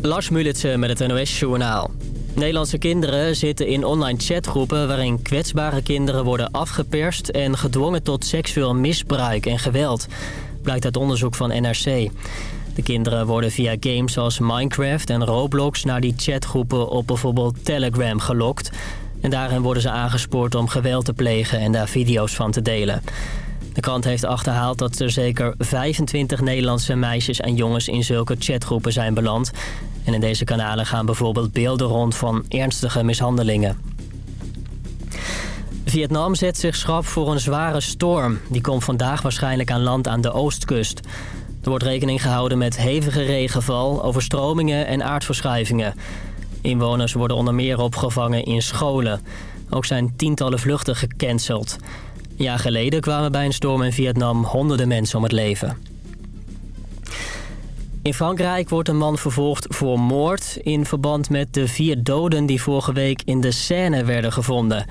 Lars Mulitsen met het NOS-journaal. Nederlandse kinderen zitten in online chatgroepen... waarin kwetsbare kinderen worden afgeperst... en gedwongen tot seksueel misbruik en geweld. Blijkt uit onderzoek van NRC. De kinderen worden via games als Minecraft en Roblox... naar die chatgroepen op bijvoorbeeld Telegram gelokt. En daarin worden ze aangespoord om geweld te plegen... en daar video's van te delen. De krant heeft achterhaald dat er zeker 25 Nederlandse meisjes en jongens in zulke chatgroepen zijn beland. En in deze kanalen gaan bijvoorbeeld beelden rond van ernstige mishandelingen. Vietnam zet zich schrap voor een zware storm. Die komt vandaag waarschijnlijk aan land aan de oostkust. Er wordt rekening gehouden met hevige regenval, overstromingen en aardverschuivingen. Inwoners worden onder meer opgevangen in scholen. Ook zijn tientallen vluchten gecanceld. Een jaar geleden kwamen bij een storm in Vietnam honderden mensen om het leven. In Frankrijk wordt een man vervolgd voor moord... in verband met de vier doden die vorige week in de Seine werden gevonden.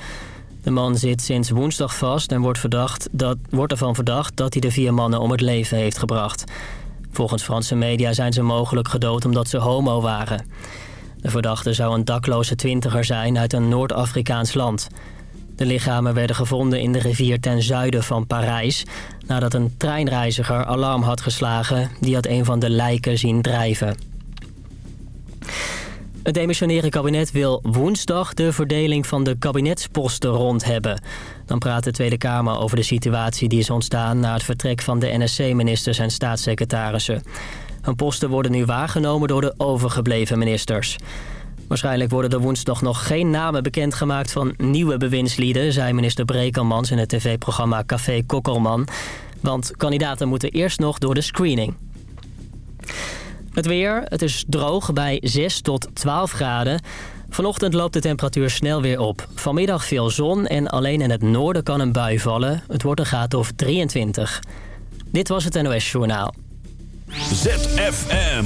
De man zit sinds woensdag vast en wordt, verdacht dat, wordt ervan verdacht... dat hij de vier mannen om het leven heeft gebracht. Volgens Franse media zijn ze mogelijk gedood omdat ze homo waren. De verdachte zou een dakloze twintiger zijn uit een Noord-Afrikaans land... De lichamen werden gevonden in de rivier ten zuiden van Parijs... nadat een treinreiziger alarm had geslagen. Die had een van de lijken zien drijven. Het demissionaire kabinet wil woensdag de verdeling van de kabinetsposten rond hebben. Dan praat de Tweede Kamer over de situatie die is ontstaan... na het vertrek van de NSC-ministers en staatssecretarissen. Hun posten worden nu waargenomen door de overgebleven ministers. Waarschijnlijk worden er woensdag nog geen namen bekendgemaakt van nieuwe bewindslieden... zei minister Brekelmans in het tv-programma Café Kokkelman. Want kandidaten moeten eerst nog door de screening. Het weer, het is droog bij 6 tot 12 graden. Vanochtend loopt de temperatuur snel weer op. Vanmiddag veel zon en alleen in het noorden kan een bui vallen. Het wordt een graad of 23. Dit was het NOS Journaal. ZFM.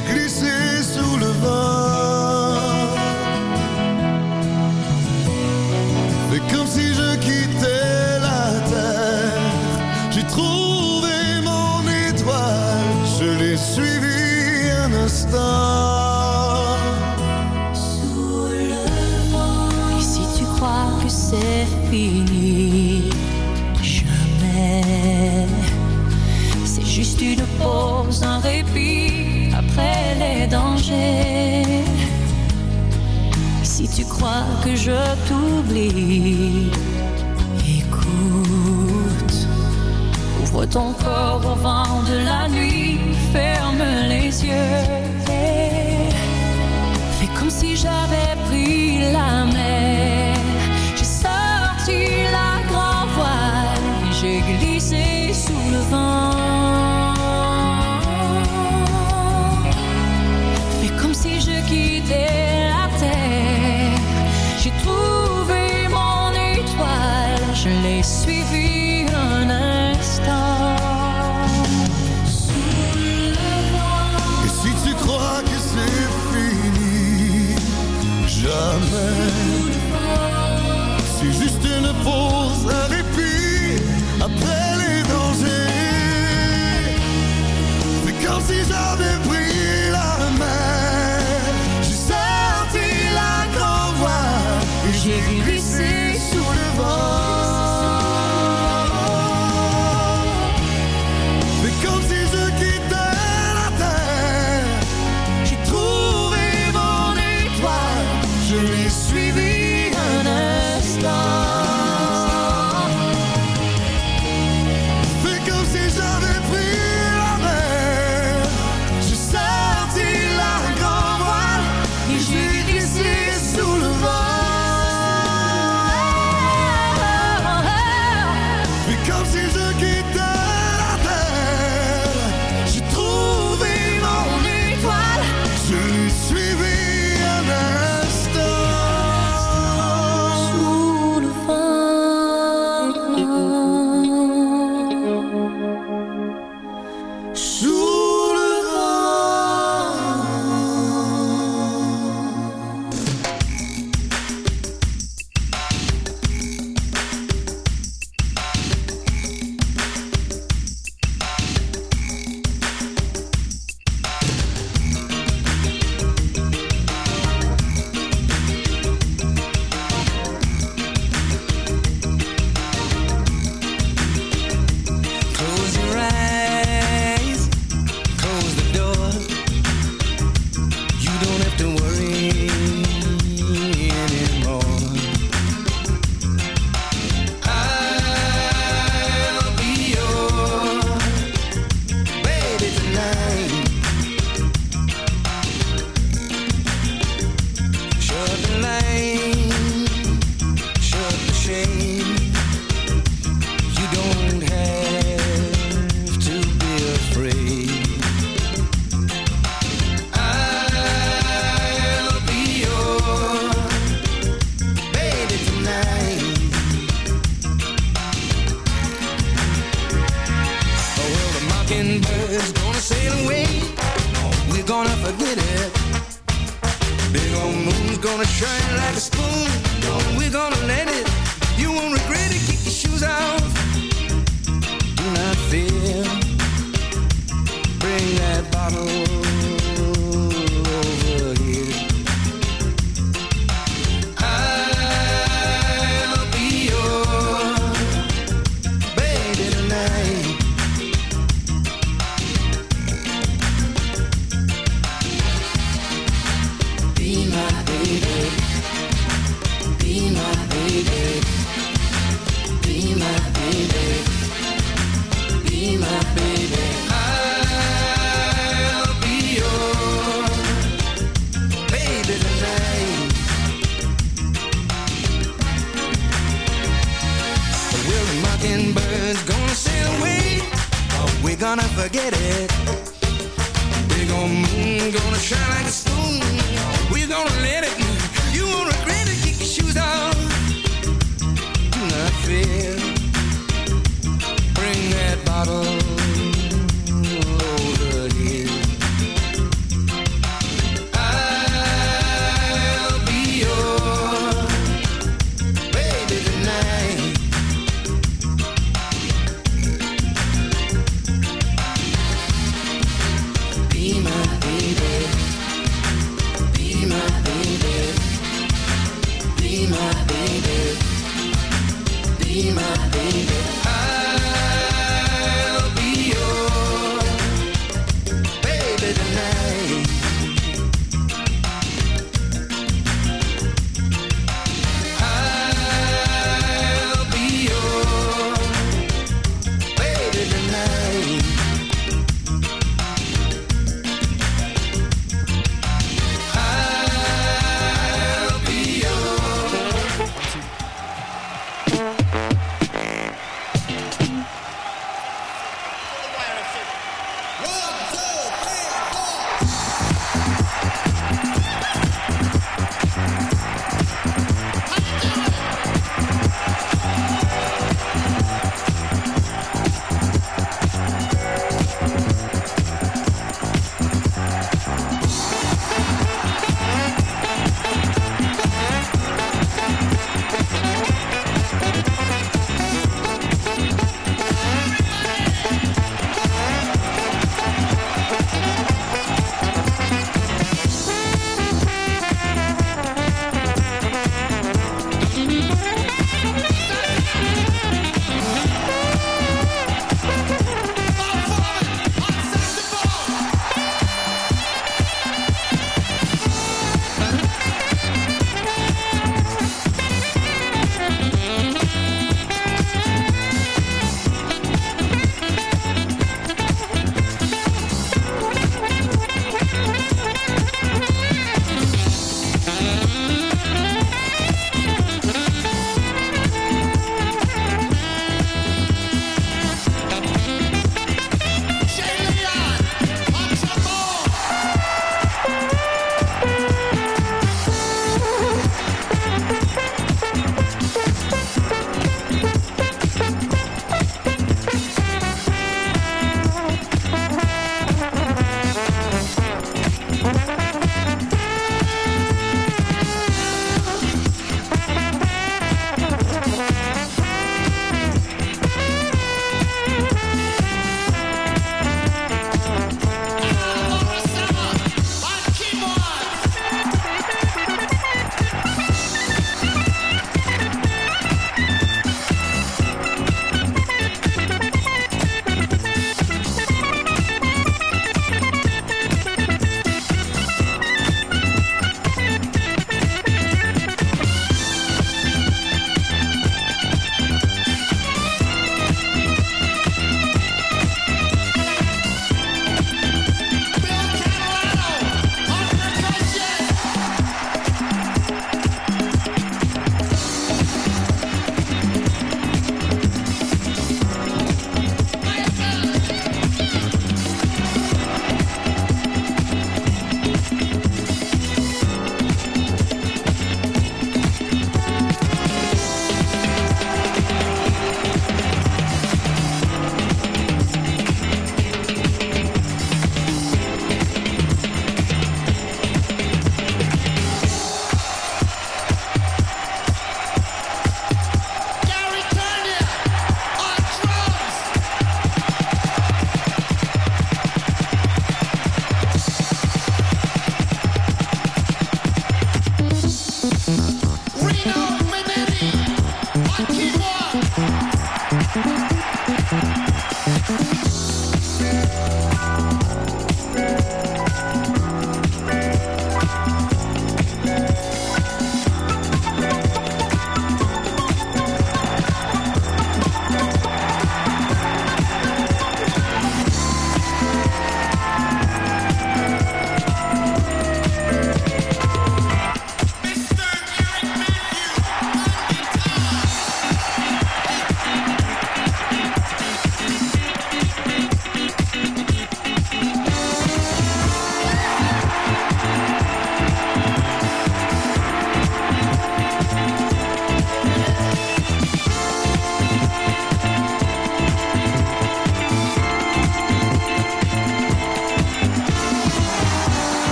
glisser sous le vent. je t'oublie. Écoute, ouvre ton corps au vent de la nuit, ferme les yeux. Fais comme si j'avais summer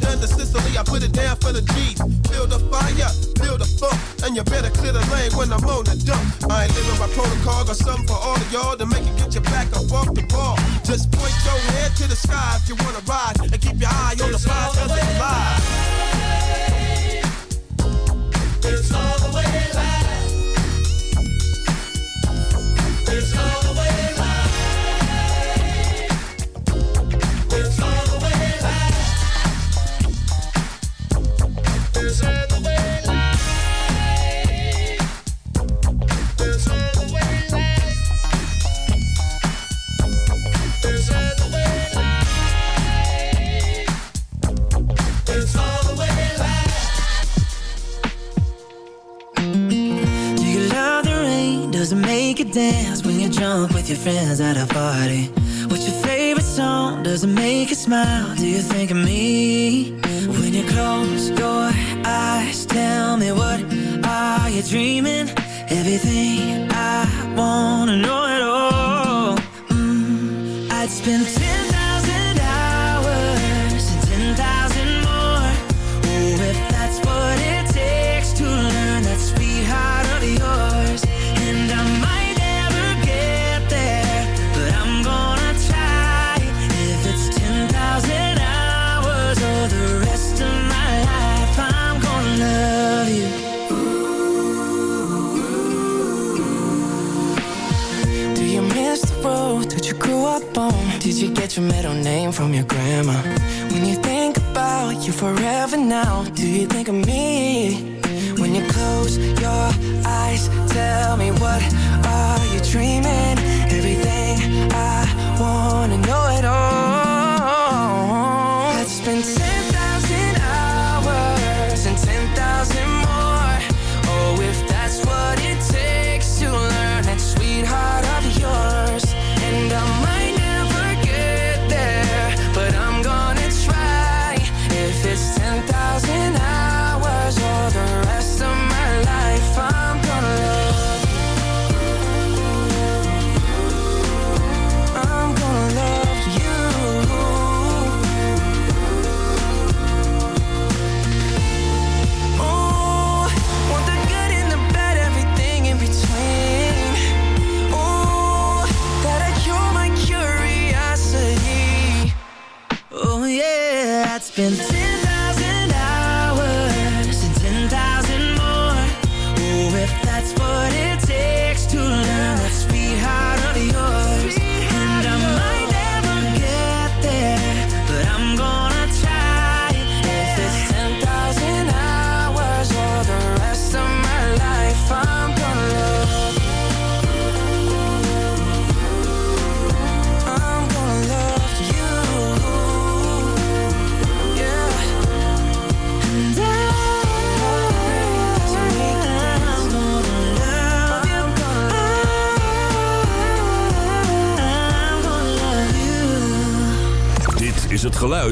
done the system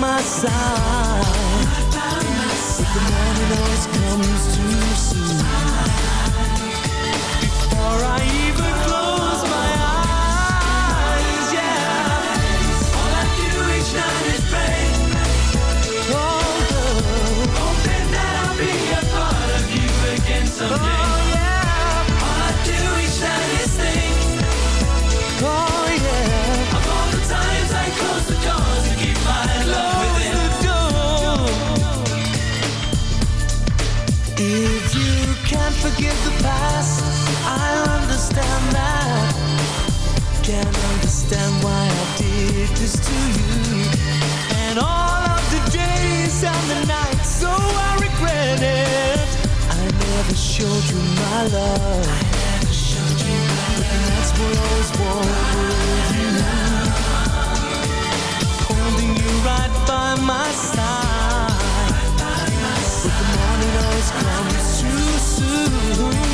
my side. If the morning always comes too soon. I that's what I with you. Holding you right by my side. But the morning always comes too soon.